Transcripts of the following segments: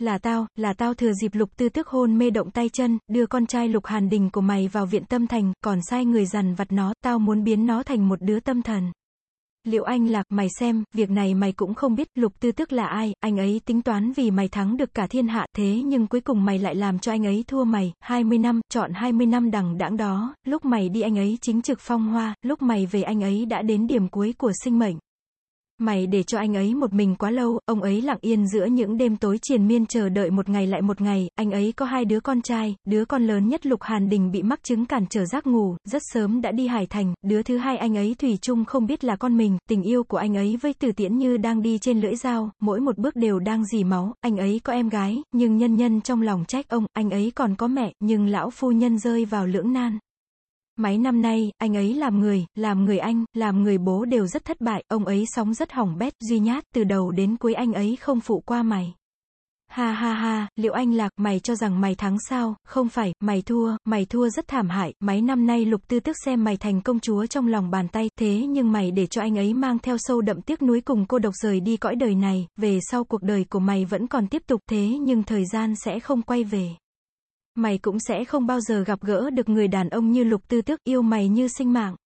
Là tao, là tao thừa dịp lục tư tức hôn mê động tay chân, đưa con trai lục hàn đình của mày vào viện tâm thành, còn sai người dằn vặt nó, tao muốn biến nó thành một đứa tâm thần. Liệu anh lạc, mày xem, việc này mày cũng không biết, lục tư tức là ai, anh ấy tính toán vì mày thắng được cả thiên hạ, thế nhưng cuối cùng mày lại làm cho anh ấy thua mày, 20 năm, chọn 20 năm đằng đãng đó, lúc mày đi anh ấy chính trực phong hoa, lúc mày về anh ấy đã đến điểm cuối của sinh mệnh. Mày để cho anh ấy một mình quá lâu, ông ấy lặng yên giữa những đêm tối triền miên chờ đợi một ngày lại một ngày, anh ấy có hai đứa con trai, đứa con lớn nhất Lục Hàn Đình bị mắc chứng cản trở giấc ngủ, rất sớm đã đi Hải Thành, đứa thứ hai anh ấy Thủy chung không biết là con mình, tình yêu của anh ấy với Từ Tiễn như đang đi trên lưỡi dao, mỗi một bước đều đang dì máu, anh ấy có em gái, nhưng nhân nhân trong lòng trách ông, anh ấy còn có mẹ, nhưng lão phu nhân rơi vào lưỡng nan. Mấy năm nay, anh ấy làm người, làm người anh, làm người bố đều rất thất bại, ông ấy sống rất hỏng bét, duy nhát, từ đầu đến cuối anh ấy không phụ qua mày. Ha ha ha, liệu anh lạc, mày cho rằng mày thắng sao, không phải, mày thua, mày thua rất thảm hại, mấy năm nay lục tư tức xem mày thành công chúa trong lòng bàn tay, thế nhưng mày để cho anh ấy mang theo sâu đậm tiếc nuối cùng cô độc rời đi cõi đời này, về sau cuộc đời của mày vẫn còn tiếp tục thế nhưng thời gian sẽ không quay về. Mày cũng sẽ không bao giờ gặp gỡ được người đàn ông như lục tư tước yêu mày như sinh mạng.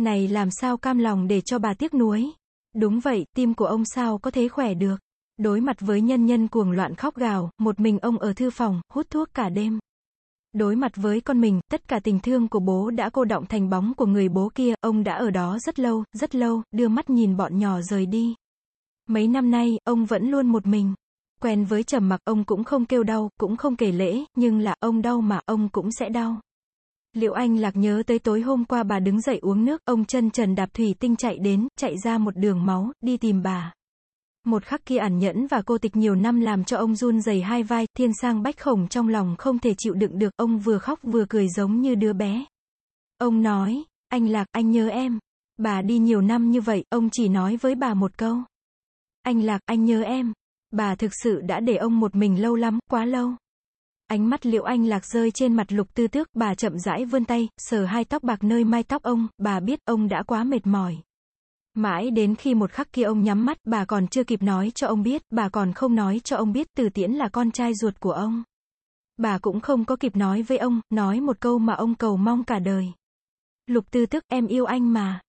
Này làm sao cam lòng để cho bà tiếc nuối. Đúng vậy, tim của ông sao có thế khỏe được. Đối mặt với nhân nhân cuồng loạn khóc gào, một mình ông ở thư phòng, hút thuốc cả đêm. Đối mặt với con mình, tất cả tình thương của bố đã cô động thành bóng của người bố kia, ông đã ở đó rất lâu, rất lâu, đưa mắt nhìn bọn nhỏ rời đi. Mấy năm nay, ông vẫn luôn một mình. Quen với trầm mặc, ông cũng không kêu đau, cũng không kể lễ, nhưng là, ông đau mà, ông cũng sẽ đau. Liệu anh lạc nhớ tới tối hôm qua bà đứng dậy uống nước, ông chân trần đạp thủy tinh chạy đến, chạy ra một đường máu, đi tìm bà. Một khắc kia ẩn nhẫn và cô tịch nhiều năm làm cho ông run rẩy hai vai, thiên sang bách khổng trong lòng không thể chịu đựng được, ông vừa khóc vừa cười giống như đứa bé. Ông nói, anh Lạc, anh nhớ em. Bà đi nhiều năm như vậy, ông chỉ nói với bà một câu. Anh Lạc, anh nhớ em. Bà thực sự đã để ông một mình lâu lắm, quá lâu. Ánh mắt liệu anh lạc rơi trên mặt lục tư tước, bà chậm rãi vươn tay, sờ hai tóc bạc nơi mai tóc ông, bà biết ông đã quá mệt mỏi. Mãi đến khi một khắc kia ông nhắm mắt, bà còn chưa kịp nói cho ông biết, bà còn không nói cho ông biết từ tiễn là con trai ruột của ông. Bà cũng không có kịp nói với ông, nói một câu mà ông cầu mong cả đời. Lục tư tức, em yêu anh mà.